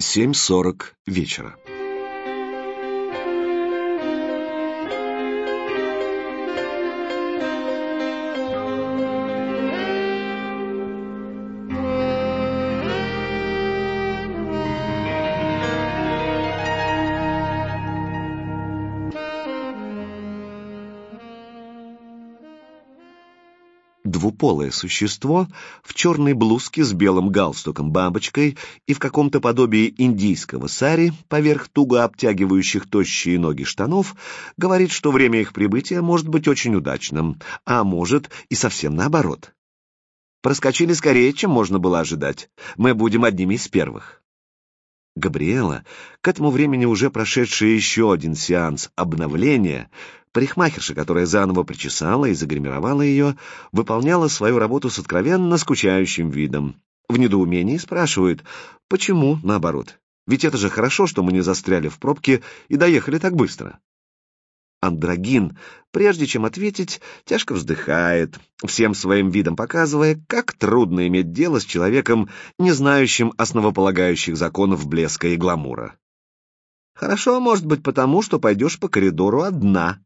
7.40 вечера. Двуполое существо в черной блузке с белым галстуком-бабочкой и в каком-то подобии индийского сари поверх туго обтягивающих тощие ноги штанов говорит, что время их прибытия может быть очень удачным, а может и совсем наоборот. Проскочили скорее, чем можно было ожидать. Мы будем одними из первых. Габриэла, к этому времени уже прошедшая еще один сеанс обновления, Парикмахерша, которая заново причесала и загримировала ее, выполняла свою работу с откровенно скучающим видом. В недоумении спрашивают, почему наоборот? Ведь это же хорошо, что мы не застряли в пробке и доехали так быстро. Андрогин, прежде чем ответить, тяжко вздыхает, всем своим видом показывая, как трудно иметь дело с человеком, не знающим основополагающих законов блеска и гламура. Хорошо, может быть, потому, что пойдешь по коридору одна,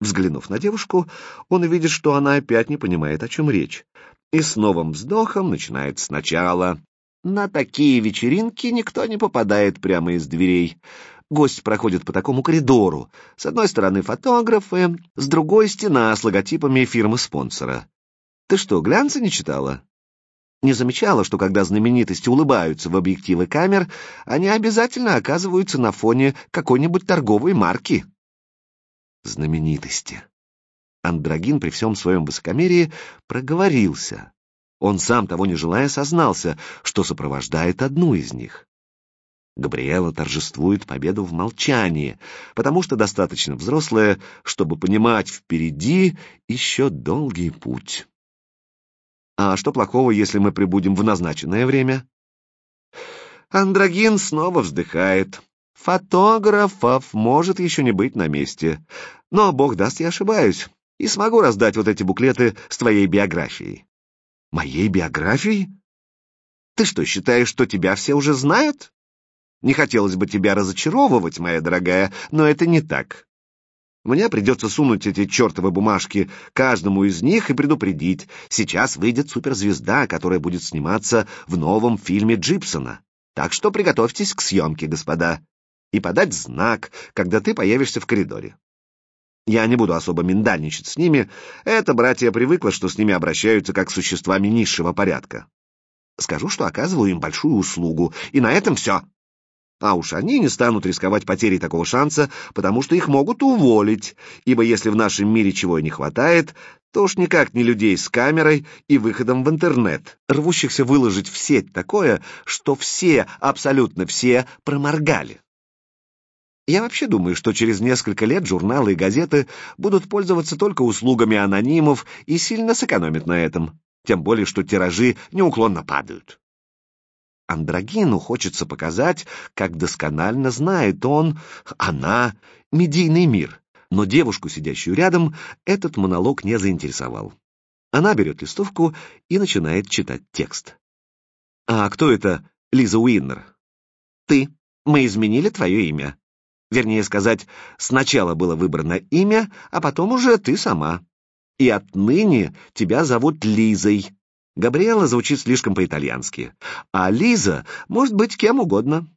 Взглянув на девушку, он видит, что она опять не понимает, о чем речь, и с новым вздохом начинает сначала. На такие вечеринки никто не попадает прямо из дверей. Гость проходит по такому коридору. С одной стороны фотографы, с другой — стена с логотипами фирмы-спонсора. Ты что, глянца не читала? Не замечала, что когда знаменитости улыбаются в объективы камер, они обязательно оказываются на фоне какой-нибудь торговой марки знаменитости. Андрогин при всем своем высокомерии проговорился. Он сам, того не желая, сознался, что сопровождает одну из них. Габриэла торжествует победу в молчании, потому что достаточно взрослая, чтобы понимать, впереди еще долгий путь. А что плохого, если мы прибудем в назначенное время? Андрогин снова вздыхает. Фотографов может еще не быть на месте. Но, бог даст, я ошибаюсь, и смогу раздать вот эти буклеты с твоей биографией. Моей биографией? Ты что, считаешь, что тебя все уже знают? Не хотелось бы тебя разочаровывать, моя дорогая, но это не так. Мне придется сунуть эти чертовы бумажки каждому из них и предупредить. Сейчас выйдет суперзвезда, которая будет сниматься в новом фильме Джипсона. Так что приготовьтесь к съемке, господа. И подать знак, когда ты появишься в коридоре. Я не буду особо миндальничать с ними. Эта братья привыкла, что с ними обращаются как с существами низшего порядка. Скажу, что оказываю им большую услугу, и на этом все. А уж они не станут рисковать потерей такого шанса, потому что их могут уволить, ибо если в нашем мире чего и не хватает, то уж никак не людей с камерой и выходом в интернет, рвущихся выложить в сеть такое, что все, абсолютно все, проморгали. Я вообще думаю, что через несколько лет журналы и газеты будут пользоваться только услугами анонимов и сильно сэкономят на этом, тем более что тиражи неуклонно падают. Андрогину хочется показать, как досконально знает он, она, медийный мир, но девушку, сидящую рядом, этот монолог не заинтересовал. Она берет листовку и начинает читать текст. «А кто это, Лиза Уиннер?» «Ты. Мы изменили твое имя. Вернее сказать, сначала было выбрано имя, а потом уже ты сама. И отныне тебя зовут Лизой. Габриэла звучит слишком по-итальянски, а Лиза может быть кем угодно.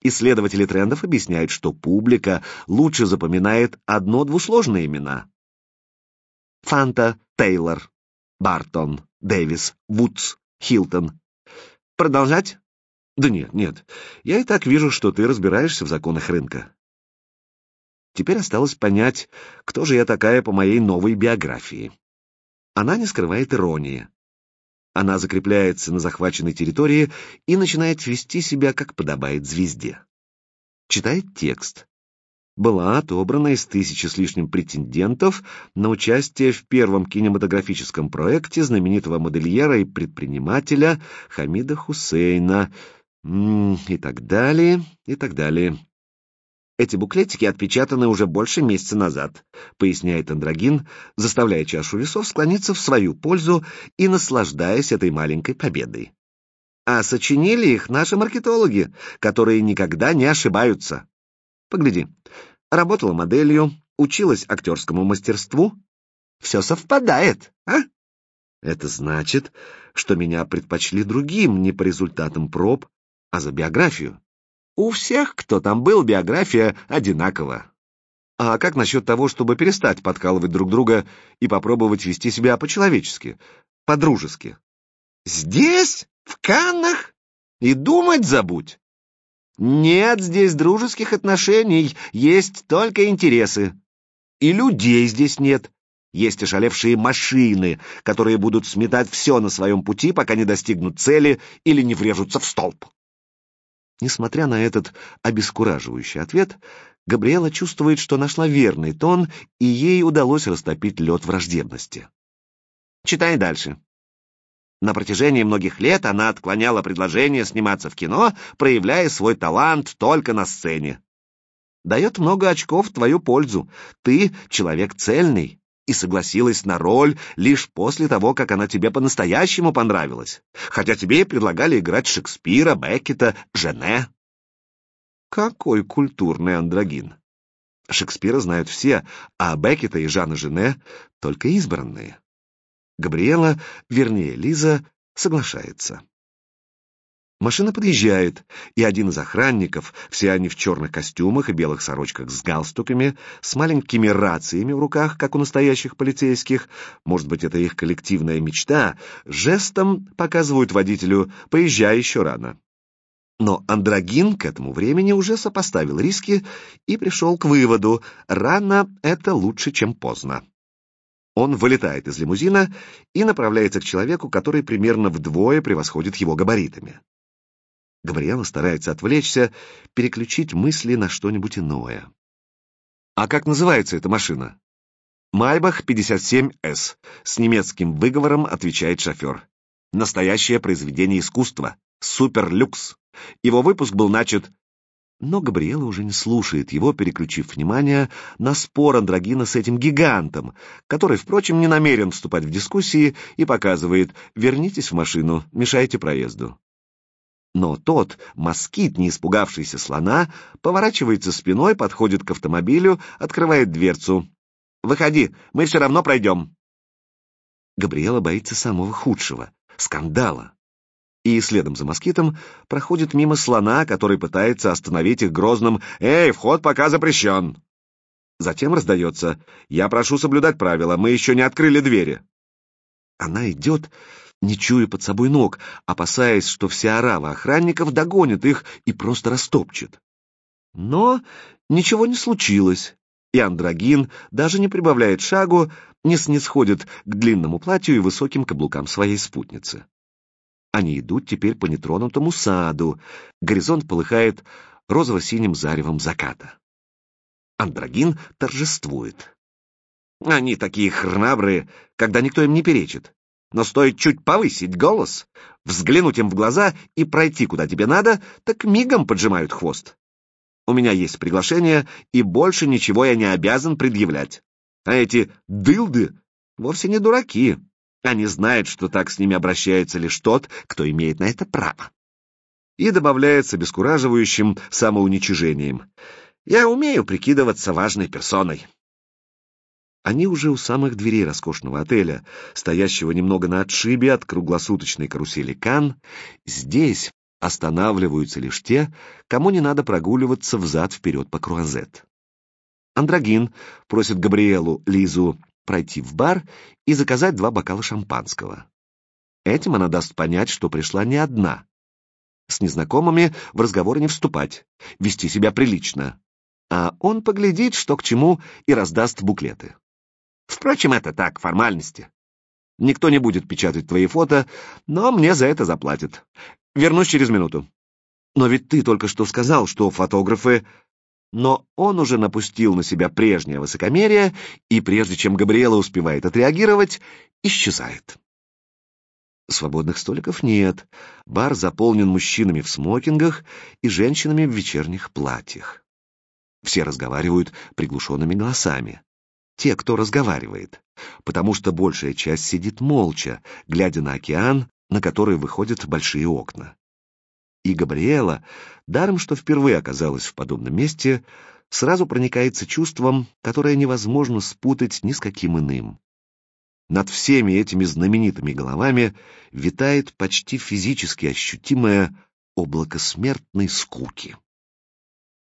Исследователи трендов объясняют, что публика лучше запоминает одно-двусложные имена. Фанта, Тейлор, Бартон, Дэвис, Вудс, Хилтон. Продолжать? Да нет, нет. Я и так вижу, что ты разбираешься в законах рынка. Теперь осталось понять, кто же я такая по моей новой биографии. Она не скрывает иронии. Она закрепляется на захваченной территории и начинает вести себя, как подобает звезде. Читает текст. Была отобрана из тысячи с лишним претендентов на участие в первом кинематографическом проекте знаменитого модельера и предпринимателя Хамида Хусейна и так далее, и так далее. Эти буклетики отпечатаны уже больше месяца назад, поясняет Андрогин, заставляя чашу весов склониться в свою пользу и наслаждаясь этой маленькой победой. а сочинили их наши маркетологи, которые никогда не ошибаются. Погляди, работала моделью, училась актерскому мастерству. Все совпадает, а? Это значит, что меня предпочли другим не по результатам проб, а за биографию. У всех, кто там был, биография одинакова. А как насчет того, чтобы перестать подкалывать друг друга и попробовать вести себя по-человечески, по-дружески? Здесь? В Каннах? И думать забудь. Нет здесь дружеских отношений, есть только интересы. И людей здесь нет. Есть ошалевшие машины, которые будут сметать все на своем пути, пока не достигнут цели или не врежутся в столб. Несмотря на этот обескураживающий ответ, Габриэла чувствует, что нашла верный тон, и ей удалось растопить лед враждебности. Читай дальше. На протяжении многих лет она отклоняла предложение сниматься в кино, проявляя свой талант только на сцене. Дает много очков в твою пользу. Ты человек цельный и согласилась на роль лишь после того, как она тебе по-настоящему понравилась, хотя тебе и предлагали играть Шекспира, Беккета, Жене. Какой культурный андрогин! Шекспира знают все, а Беккета и Жана Жене — только избранные. Габриэла, вернее Лиза, соглашается. Машина подъезжает, и один из охранников, все они в черных костюмах и белых сорочках с галстуками, с маленькими рациями в руках, как у настоящих полицейских, может быть, это их коллективная мечта, жестом показывают водителю «поезжай еще рано». Но Андрогин к этому времени уже сопоставил риски и пришел к выводу «рано — это лучше, чем поздно». Он вылетает из лимузина и направляется к человеку, который примерно вдвое превосходит его габаритами. Габриэла старается отвлечься, переключить мысли на что-нибудь иное. «А как называется эта машина?» «Майбах 57С», — с немецким выговором отвечает шофер. «Настоящее произведение искусства. Суперлюкс. Его выпуск был начат но Габриэла уже не слушает его, переключив внимание на спор Андрогина с этим гигантом, который, впрочем, не намерен вступать в дискуссии и показывает «вернитесь в машину, мешайте проезду». Но тот, москит, не испугавшийся слона, поворачивается спиной, подходит к автомобилю, открывает дверцу. «Выходи, мы все равно пройдем». Габриэла боится самого худшего — скандала и следом за москитом проходит мимо слона, который пытается остановить их грозным «Эй, вход пока запрещен!». Затем раздается «Я прошу соблюдать правила, мы еще не открыли двери». Она идет, не чуя под собой ног, опасаясь, что вся орава охранников догонит их и просто растопчет. Но ничего не случилось, и Андрогин даже не прибавляет шагу, не снисходит к длинному платью и высоким каблукам своей спутницы. Они идут теперь по нетронутому саду. Горизонт полыхает розово-синим заревом заката. Андрогин торжествует. Они такие храбрые, когда никто им не перечит. Но стоит чуть повысить голос, взглянуть им в глаза и пройти куда тебе надо, так мигом поджимают хвост. У меня есть приглашение, и больше ничего я не обязан предъявлять. А эти дылды вовсе не дураки. Они знают, что так с ними обращается лишь тот, кто имеет на это право. И добавляется бескураживающим самоуничижением. Я умею прикидываться важной персоной. Они уже у самых дверей роскошного отеля, стоящего немного на отшибе от круглосуточной карусели Кан. Здесь останавливаются лишь те, кому не надо прогуливаться взад-вперед по круазет. Андрогин просит Габриэлу, Лизу пройти в бар и заказать два бокала шампанского. Этим она даст понять, что пришла не одна. С незнакомыми в разговоры не вступать, вести себя прилично. А он поглядит, что к чему, и раздаст буклеты. Впрочем, это так, формальности. Никто не будет печатать твои фото, но мне за это заплатят. Вернусь через минуту. Но ведь ты только что сказал, что фотографы но он уже напустил на себя прежнее высокомерие, и прежде чем Габриэла успевает отреагировать, исчезает. Свободных столиков нет. Бар заполнен мужчинами в смокингах и женщинами в вечерних платьях. Все разговаривают приглушенными голосами. Те, кто разговаривает, потому что большая часть сидит молча, глядя на океан, на который выходят большие окна. И Габриэла, даром что впервые оказалась в подобном месте, сразу проникается чувством, которое невозможно спутать ни с каким иным. Над всеми этими знаменитыми головами витает почти физически ощутимое облако смертной скуки.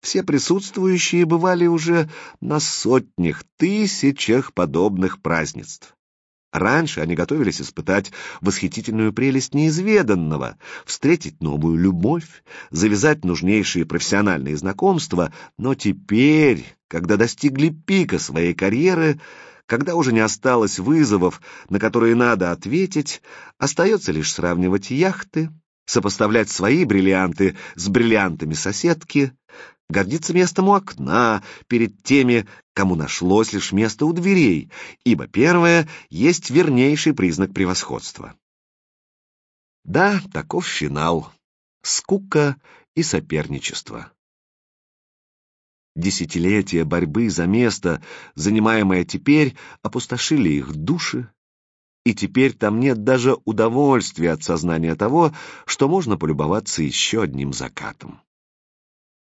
Все присутствующие бывали уже на сотнях, тысячах подобных празднеств. Раньше они готовились испытать восхитительную прелесть неизведанного, встретить новую любовь, завязать нужнейшие профессиональные знакомства, но теперь, когда достигли пика своей карьеры, когда уже не осталось вызовов, на которые надо ответить, остается лишь сравнивать яхты, сопоставлять свои бриллианты с бриллиантами соседки, гордиться местом у окна перед теми, кому нашлось лишь место у дверей, ибо первое есть вернейший признак превосходства. Да, таков финал. Скука и соперничество. Десятилетия борьбы за место, занимаемое теперь, опустошили их души, и теперь там нет даже удовольствия от сознания того, что можно полюбоваться еще одним закатом.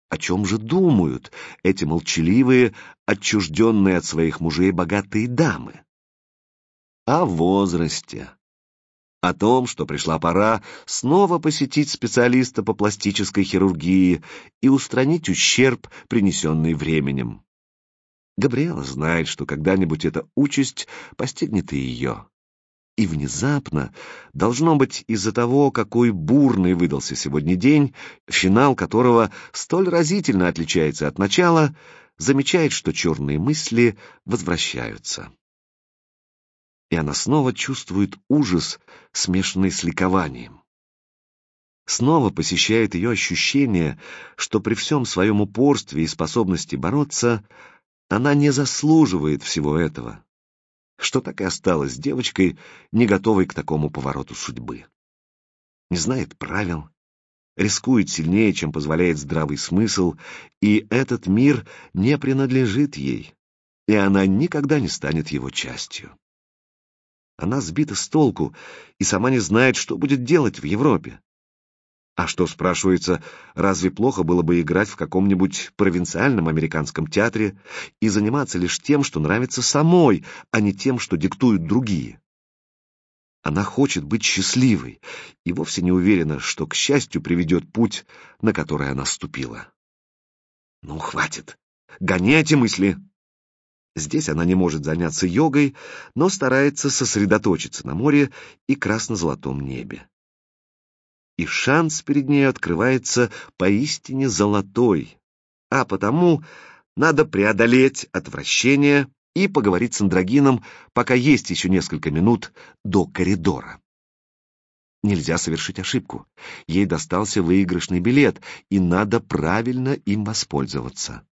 О чем же думают эти молчаливые, отчужденные от своих мужей богатые дамы? О возрасте, о том, что пришла пора снова посетить специалиста по пластической хирургии и устранить ущерб, принесенный временем. Габриэла знает, что когда-нибудь эта участь постигнет и ее. И внезапно, должно быть из-за того, какой бурный выдался сегодня день, финал которого столь разительно отличается от начала, замечает, что черные мысли возвращаются и она снова чувствует ужас, смешанный с ликованием. Снова посещает ее ощущение, что при всем своем упорстве и способности бороться, она не заслуживает всего этого, что так и осталась девочкой, не готовой к такому повороту судьбы. Не знает правил, рискует сильнее, чем позволяет здравый смысл, и этот мир не принадлежит ей, и она никогда не станет его частью. Она сбита с толку и сама не знает, что будет делать в Европе. А что, спрашивается, разве плохо было бы играть в каком-нибудь провинциальном американском театре и заниматься лишь тем, что нравится самой, а не тем, что диктуют другие? Она хочет быть счастливой и вовсе не уверена, что к счастью приведет путь, на который она ступила. Ну, хватит. Гони эти мысли. Здесь она не может заняться йогой, но старается сосредоточиться на море и красно-золотом небе. И шанс перед ней открывается поистине золотой, а потому надо преодолеть отвращение и поговорить с Андрогином, пока есть еще несколько минут до коридора. Нельзя совершить ошибку. Ей достался выигрышный билет, и надо правильно им воспользоваться.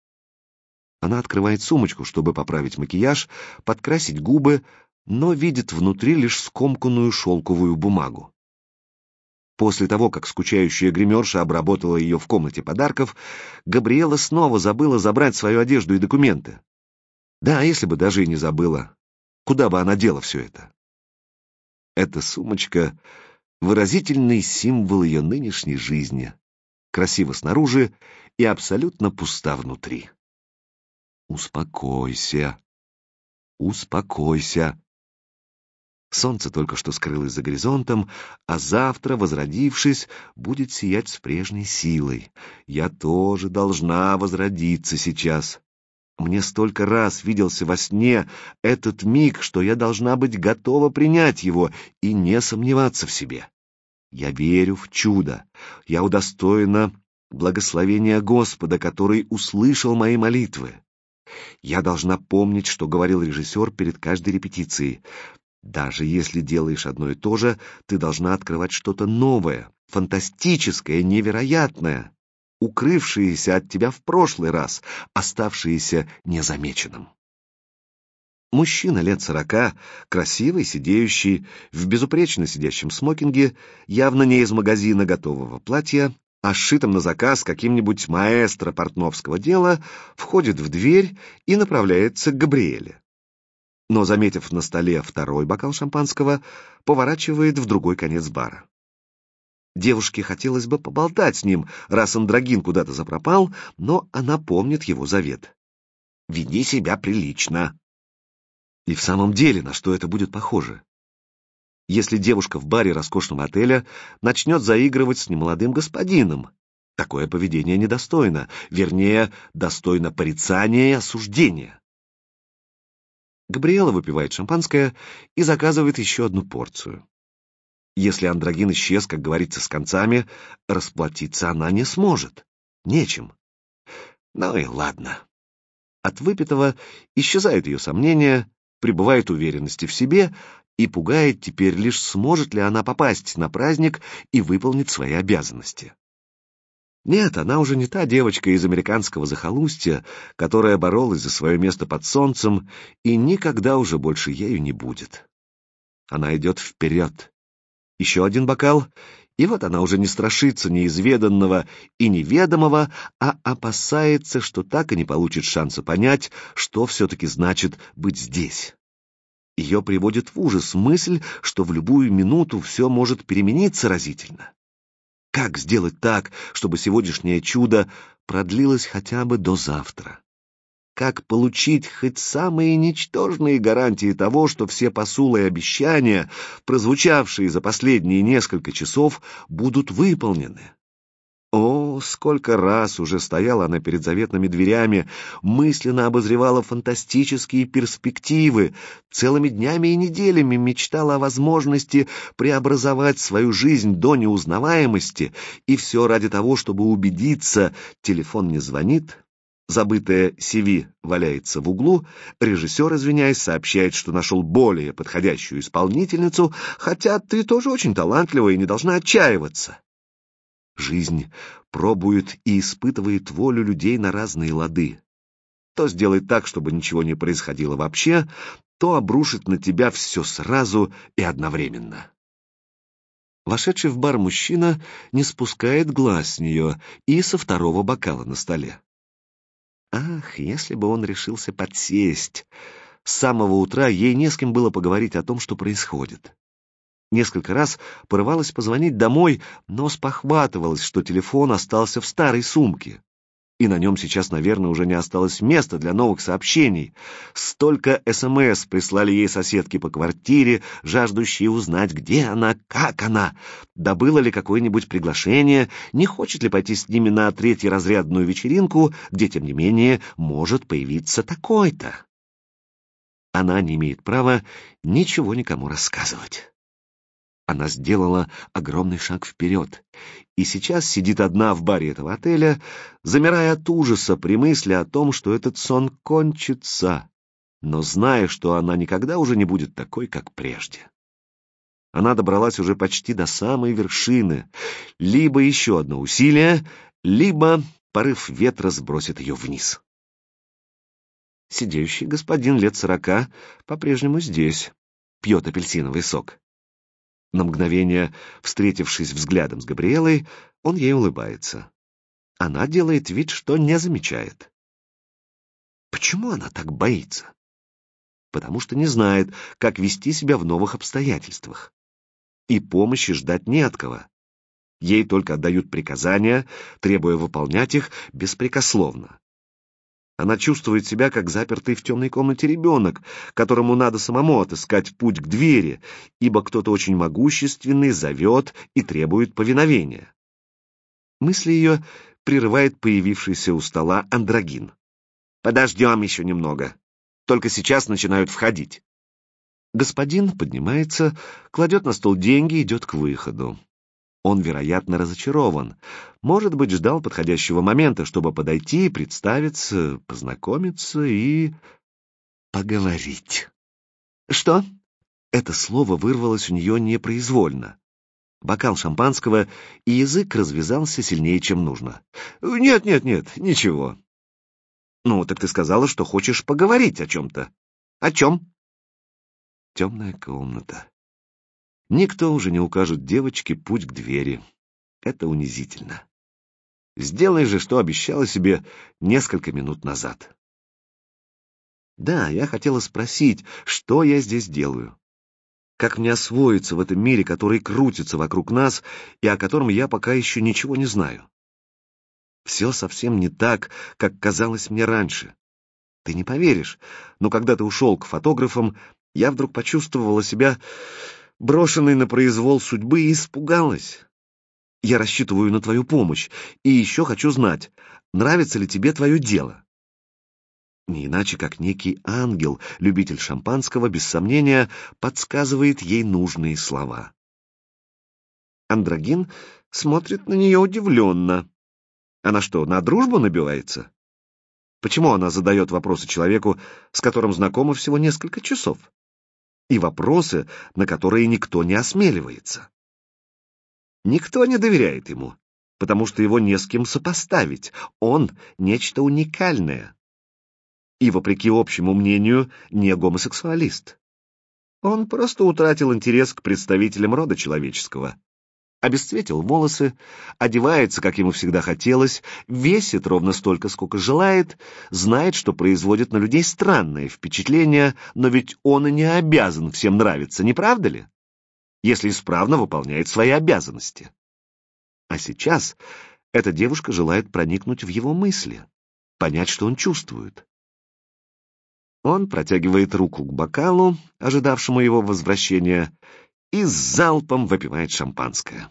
Она открывает сумочку, чтобы поправить макияж, подкрасить губы, но видит внутри лишь скомканную шелковую бумагу. После того, как скучающая гримерша обработала ее в комнате подарков, Габриэла снова забыла забрать свою одежду и документы. Да, если бы даже и не забыла. Куда бы она дела все это? Эта сумочка — выразительный символ ее нынешней жизни. Красиво снаружи и абсолютно пуста внутри. Успокойся. Успокойся. Солнце только что скрылось за горизонтом, а завтра, возродившись, будет сиять с прежней силой. Я тоже должна возродиться сейчас. Мне столько раз виделся во сне этот миг, что я должна быть готова принять его и не сомневаться в себе. Я верю в чудо. Я удостоена благословения Господа, который услышал мои молитвы. Я должна помнить, что говорил режиссер перед каждой репетицией. Даже если делаешь одно и то же, ты должна открывать что-то новое, фантастическое, невероятное, укрывшееся от тебя в прошлый раз, оставшееся незамеченным. Мужчина лет сорока, красивый, сидеющий, в безупречно сидящем смокинге, явно не из магазина готового платья, а сшитым на заказ каким-нибудь маэстро портновского дела, входит в дверь и направляется к Габриэле. Но, заметив на столе второй бокал шампанского, поворачивает в другой конец бара. Девушке хотелось бы поболтать с ним, раз Андрогин куда-то запропал, но она помнит его завет. «Веди себя прилично». И в самом деле, на что это будет похоже? Если девушка в баре роскошного отеля начнет заигрывать с немолодым господином, такое поведение недостойно, вернее, достойно порицания и осуждения. Габриэла выпивает шампанское и заказывает еще одну порцию. Если андрогин исчез, как говорится, с концами, расплатиться она не сможет. Нечем. Ну и ладно. От выпитого исчезают ее сомнения, прибывает уверенности в себе и пугает теперь лишь сможет ли она попасть на праздник и выполнить свои обязанности. Нет, она уже не та девочка из американского захолустья, которая боролась за свое место под солнцем и никогда уже больше ею не будет. Она идет вперед. Еще один бокал, и вот она уже не страшится неизведанного и неведомого, а опасается, что так и не получит шанса понять, что все-таки значит быть здесь. Ее приводит в ужас мысль, что в любую минуту все может перемениться разительно. Как сделать так, чтобы сегодняшнее чудо продлилось хотя бы до завтра? Как получить хоть самые ничтожные гарантии того, что все посулы и обещания, прозвучавшие за последние несколько часов, будут выполнены? Сколько раз уже стояла она перед заветными дверями, мысленно обозревала фантастические перспективы, целыми днями и неделями мечтала о возможности преобразовать свою жизнь до неузнаваемости, и все ради того, чтобы убедиться, телефон не звонит, Забытая CV валяется в углу, режиссер, извиняясь, сообщает, что нашел более подходящую исполнительницу, хотя ты тоже очень талантливая и не должна отчаиваться. Жизнь пробует и испытывает волю людей на разные лады. То сделает так, чтобы ничего не происходило вообще, то обрушит на тебя все сразу и одновременно. Вошедший в бар мужчина не спускает глаз с нее и со второго бокала на столе. Ах, если бы он решился подсесть! С самого утра ей не с кем было поговорить о том, что происходит. Несколько раз порывалась позвонить домой, но спохватывалась, что телефон остался в старой сумке. И на нем сейчас, наверное, уже не осталось места для новых сообщений. Столько СМС прислали ей соседки по квартире, жаждущие узнать, где она, как она, добыла ли какое-нибудь приглашение, не хочет ли пойти с ними на третьеразрядную вечеринку, где, тем не менее, может появиться такой-то. Она не имеет права ничего никому рассказывать. Она сделала огромный шаг вперед, и сейчас сидит одна в баре этого отеля, замирая от ужаса при мысли о том, что этот сон кончится, но зная, что она никогда уже не будет такой, как прежде. Она добралась уже почти до самой вершины. Либо еще одно усилие, либо порыв ветра сбросит ее вниз. Сидящий господин лет сорока по-прежнему здесь, пьет апельсиновый сок. На мгновение, встретившись взглядом с Габриэлой, он ей улыбается. Она делает вид, что не замечает. Почему она так боится? Потому что не знает, как вести себя в новых обстоятельствах. И помощи ждать не от кого. Ей только отдают приказания, требуя выполнять их беспрекословно. Она чувствует себя, как запертый в темной комнате ребенок, которому надо самому отыскать путь к двери, ибо кто-то очень могущественный зовет и требует повиновения. Мысли ее прерывает появившийся у стола андрогин. «Подождем еще немного. Только сейчас начинают входить». Господин поднимается, кладет на стол деньги и идет к выходу. Он, вероятно, разочарован. Может быть, ждал подходящего момента, чтобы подойти, представиться, познакомиться и... поговорить. «Что?» Это слово вырвалось у нее непроизвольно. Бокал шампанского, и язык развязался сильнее, чем нужно. «Нет, нет, нет, ничего». «Ну, так ты сказала, что хочешь поговорить о чем-то». «О чем?» Темная комната. Никто уже не укажет девочке путь к двери. Это унизительно. Сделай же, что обещала себе несколько минут назад. Да, я хотела спросить, что я здесь делаю. Как мне освоиться в этом мире, который крутится вокруг нас и о котором я пока еще ничего не знаю? Все совсем не так, как казалось мне раньше. Ты не поверишь, но когда ты ушел к фотографам, я вдруг почувствовала себя брошенной на произвол судьбы и испугалась. Я рассчитываю на твою помощь, и еще хочу знать, нравится ли тебе твое дело. Не иначе, как некий ангел, любитель шампанского, без сомнения, подсказывает ей нужные слова. Андрогин смотрит на нее удивленно. Она что, на дружбу набивается? Почему она задает вопросы человеку, с которым знакома всего несколько часов? И вопросы, на которые никто не осмеливается. Никто не доверяет ему, потому что его не с кем сопоставить. Он — нечто уникальное и, вопреки общему мнению, не гомосексуалист. Он просто утратил интерес к представителям рода человеческого. Обесцветил волосы, одевается, как ему всегда хотелось, весит ровно столько, сколько желает, знает, что производит на людей странное впечатление, но ведь он и не обязан всем нравиться, не правда ли? Если исправно выполняет свои обязанности. А сейчас эта девушка желает проникнуть в его мысли, понять, что он чувствует. Он протягивает руку к бокалу, ожидавшему его возвращения, и залпом выпивает шампанское.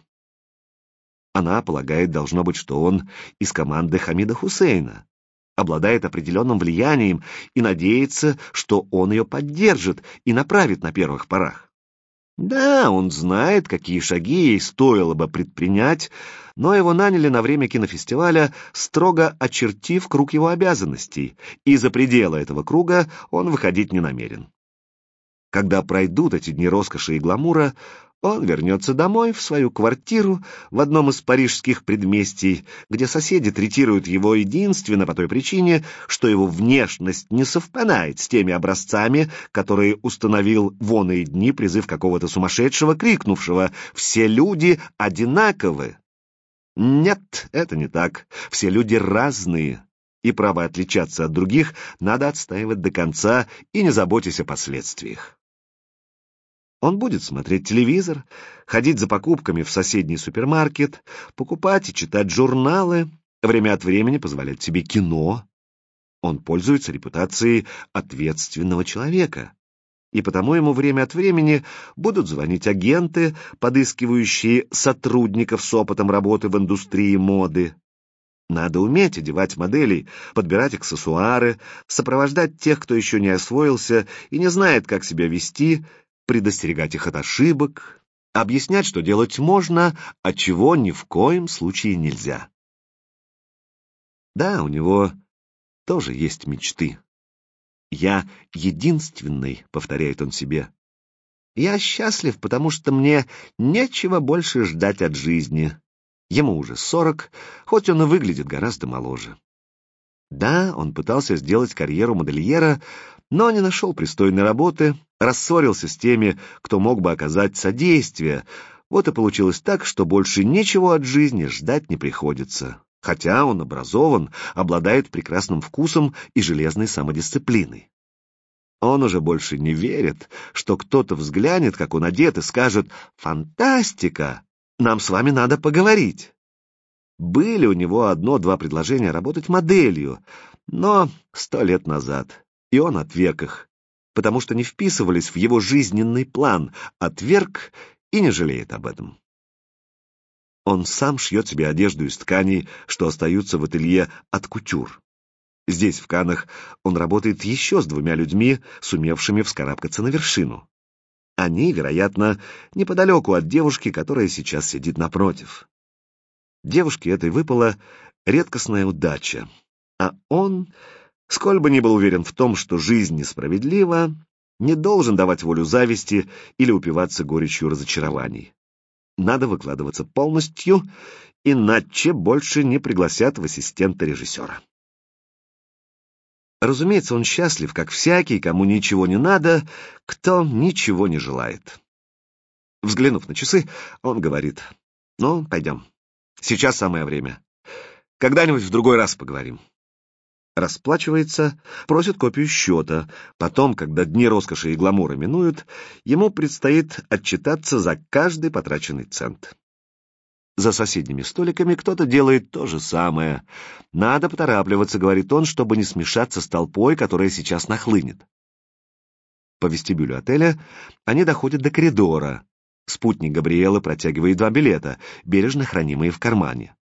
Она полагает, должно быть, что он из команды Хамида Хусейна, обладает определенным влиянием и надеется, что он ее поддержит и направит на первых порах. Да, он знает, какие шаги ей стоило бы предпринять, но его наняли на время кинофестиваля, строго очертив круг его обязанностей, и за пределы этого круга он выходить не намерен. Когда пройдут эти дни роскоши и гламура, он вернется домой, в свою квартиру, в одном из парижских предместий, где соседи третируют его единственно по той причине, что его внешность не совпадает с теми образцами, которые установил вон и дни призыв какого-то сумасшедшего, крикнувшего «Все люди одинаковы!» Нет, это не так. Все люди разные, и право отличаться от других надо отстаивать до конца и не заботясь о последствиях. Он будет смотреть телевизор, ходить за покупками в соседний супермаркет, покупать и читать журналы, время от времени позволять себе кино. Он пользуется репутацией ответственного человека, и потому ему время от времени будут звонить агенты, подыскивающие сотрудников с опытом работы в индустрии моды. Надо уметь одевать моделей, подбирать аксессуары, сопровождать тех, кто еще не освоился и не знает, как себя вести, предостерегать их от ошибок, объяснять, что делать можно, а чего ни в коем случае нельзя. Да, у него тоже есть мечты. «Я единственный», — повторяет он себе. «Я счастлив, потому что мне нечего больше ждать от жизни. Ему уже сорок, хоть он и выглядит гораздо моложе». Да, он пытался сделать карьеру модельера, но не нашел пристойной работы, рассорился с теми, кто мог бы оказать содействие. Вот и получилось так, что больше ничего от жизни ждать не приходится. Хотя он образован, обладает прекрасным вкусом и железной самодисциплиной. Он уже больше не верит, что кто-то взглянет, как он одет, и скажет «Фантастика! Нам с вами надо поговорить». Были у него одно-два предложения работать моделью, но сто лет назад, и он отверг их, потому что не вписывались в его жизненный план, отверг и не жалеет об этом. Он сам шьет себе одежду из тканей, что остаются в ателье от кутюр. Здесь, в Канах, он работает еще с двумя людьми, сумевшими вскарабкаться на вершину. Они, вероятно, неподалеку от девушки, которая сейчас сидит напротив. Девушке этой выпала редкостная удача, а он, сколь бы ни был уверен в том, что жизнь несправедлива, не должен давать волю зависти или упиваться горечью разочарований. Надо выкладываться полностью, иначе больше не пригласят в ассистента режиссера. Разумеется, он счастлив, как всякий, кому ничего не надо, кто ничего не желает. Взглянув на часы, он говорит, «Ну, пойдем. Сейчас самое время. Когда-нибудь в другой раз поговорим». Расплачивается, просит копию счета. Потом, когда дни роскоши и гламура минуют, ему предстоит отчитаться за каждый потраченный цент. За соседними столиками кто-то делает то же самое. Надо поторапливаться, говорит он, чтобы не смешаться с толпой, которая сейчас нахлынет. По вестибюлю отеля они доходят до коридора. Спутник Габриэлы протягивает два билета, бережно хранимые в кармане.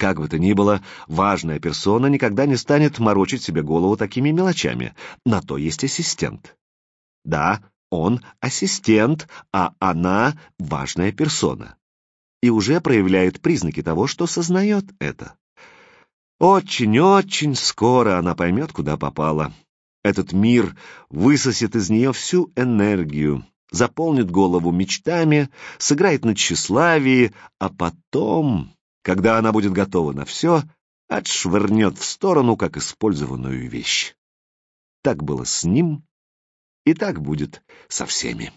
Как бы то ни было, важная персона никогда не станет морочить себе голову такими мелочами. На то есть ассистент. Да, он ассистент, а она важная персона. И уже проявляет признаки того, что сознает это. Очень-очень скоро она поймет, куда попала. Этот мир высосет из нее всю энергию, заполнит голову мечтами, сыграет на тщеславии, а потом когда она будет готова на все, отшвырнет в сторону, как использованную вещь. Так было с ним, и так будет со всеми.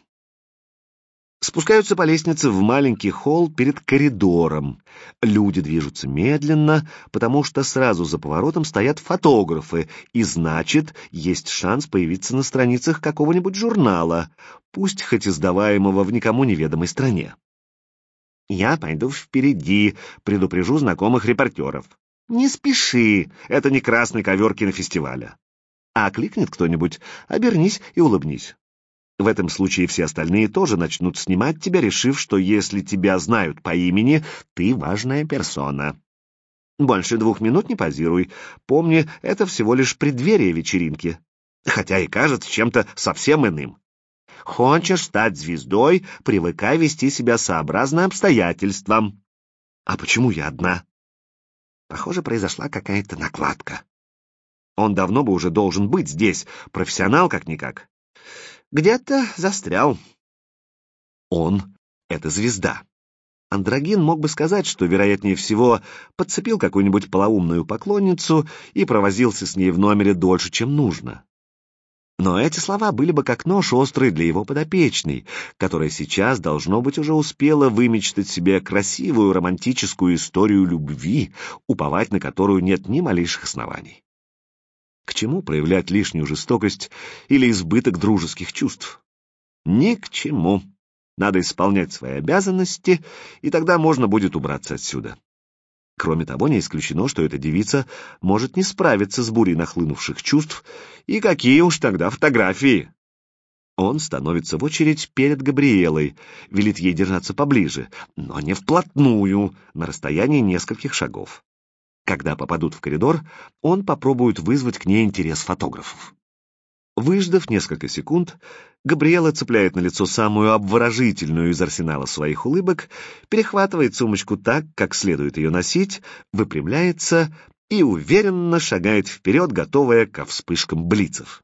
Спускаются по лестнице в маленький холл перед коридором. Люди движутся медленно, потому что сразу за поворотом стоят фотографы, и значит, есть шанс появиться на страницах какого-нибудь журнала, пусть хоть издаваемого в никому неведомой стране. Я пойду впереди, предупрежу знакомых репортеров. Не спеши, это не красный ковер кинофестиваля. А кликнет кто-нибудь, обернись и улыбнись. В этом случае все остальные тоже начнут снимать тебя, решив, что если тебя знают по имени, ты важная персона. Больше двух минут не позируй. Помни, это всего лишь преддверие вечеринки. Хотя и кажется чем-то совсем иным. Хочешь стать звездой, привыкай вести себя сообразно обстоятельствам. А почему я одна? Похоже, произошла какая-то накладка. Он давно бы уже должен быть здесь, профессионал как-никак. Где-то застрял. Он — это звезда. Андрогин мог бы сказать, что, вероятнее всего, подцепил какую-нибудь полоумную поклонницу и провозился с ней в номере дольше, чем нужно. Но эти слова были бы как нож острый для его подопечной, которая сейчас, должно быть, уже успела вымечтать себе красивую романтическую историю любви, уповать на которую нет ни малейших оснований. К чему проявлять лишнюю жестокость или избыток дружеских чувств? Ни к чему. Надо исполнять свои обязанности, и тогда можно будет убраться отсюда. Кроме того, не исключено, что эта девица может не справиться с бурей нахлынувших чувств, и какие уж тогда фотографии. Он становится в очередь перед Габриэлой, велит ей держаться поближе, но не вплотную, на расстоянии нескольких шагов. Когда попадут в коридор, он попробует вызвать к ней интерес фотографов. Выждав несколько секунд, Габриэла цепляет на лицо самую обворожительную из арсенала своих улыбок, перехватывает сумочку так, как следует ее носить, выпрямляется и уверенно шагает вперед, готовая ко вспышкам блицев.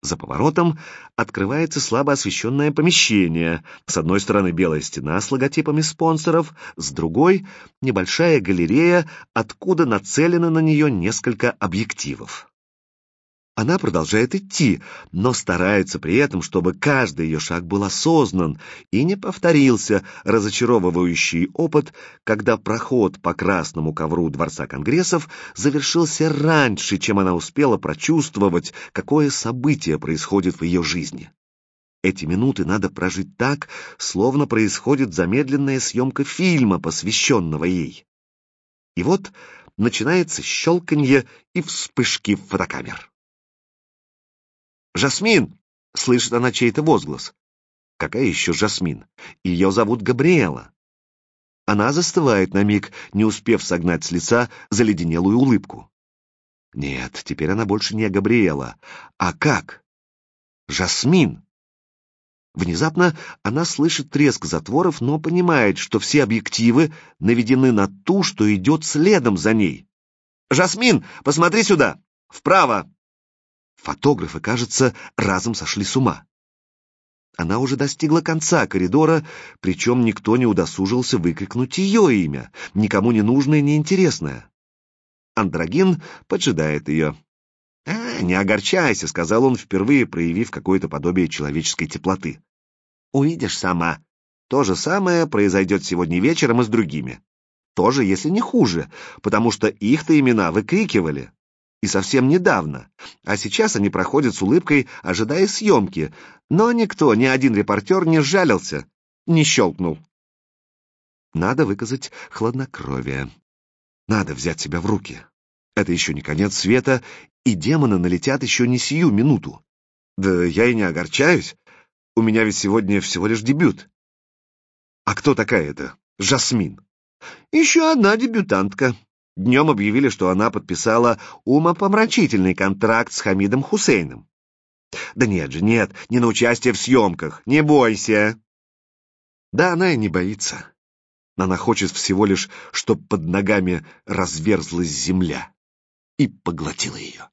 За поворотом открывается слабо освещенное помещение. С одной стороны белая стена с логотипами спонсоров, с другой — небольшая галерея, откуда нацелены на нее несколько объективов. Она продолжает идти, но старается при этом, чтобы каждый ее шаг был осознан и не повторился разочаровывающий опыт, когда проход по красному ковру Дворца Конгрессов завершился раньше, чем она успела прочувствовать, какое событие происходит в ее жизни. Эти минуты надо прожить так, словно происходит замедленная съемка фильма, посвященного ей. И вот начинается щелканье и вспышки фотокамер. «Жасмин!» — слышит она чей-то возглас. Какая еще Жасмин? Ее зовут Габриэла. Она застывает на миг, не успев согнать с лица заледенелую улыбку. Нет, теперь она больше не Габриэла. А как? Жасмин! Внезапно она слышит треск затворов, но понимает, что все объективы наведены на ту, что идет следом за ней. «Жасмин, посмотри сюда! Вправо!» Фотографы, кажется, разом сошли с ума. Она уже достигла конца коридора, причем никто не удосужился выкрикнуть ее имя, никому не нужное и неинтересное. Андрогин поджидает ее. «А, не огорчайся», — сказал он, впервые проявив какое-то подобие человеческой теплоты. «Увидишь сама. То же самое произойдет сегодня вечером и с другими. Тоже, если не хуже, потому что их-то имена выкрикивали. И совсем недавно, а сейчас они проходят с улыбкой, ожидая съемки, но никто, ни один репортер не сжалился, не щелкнул. Надо выказать хладнокровие. Надо взять себя в руки. Это еще не конец света, и демоны налетят еще не сию минуту. Да я и не огорчаюсь. У меня ведь сегодня всего лишь дебют. А кто такая эта Жасмин? Еще одна дебютантка. Днем объявили, что она подписала умопомрачительный контракт с Хамидом Хусейном. Да нет же, нет, не на участие в съемках, не бойся. Да она и не боится. Она хочет всего лишь, чтобы под ногами разверзлась земля и поглотила ее.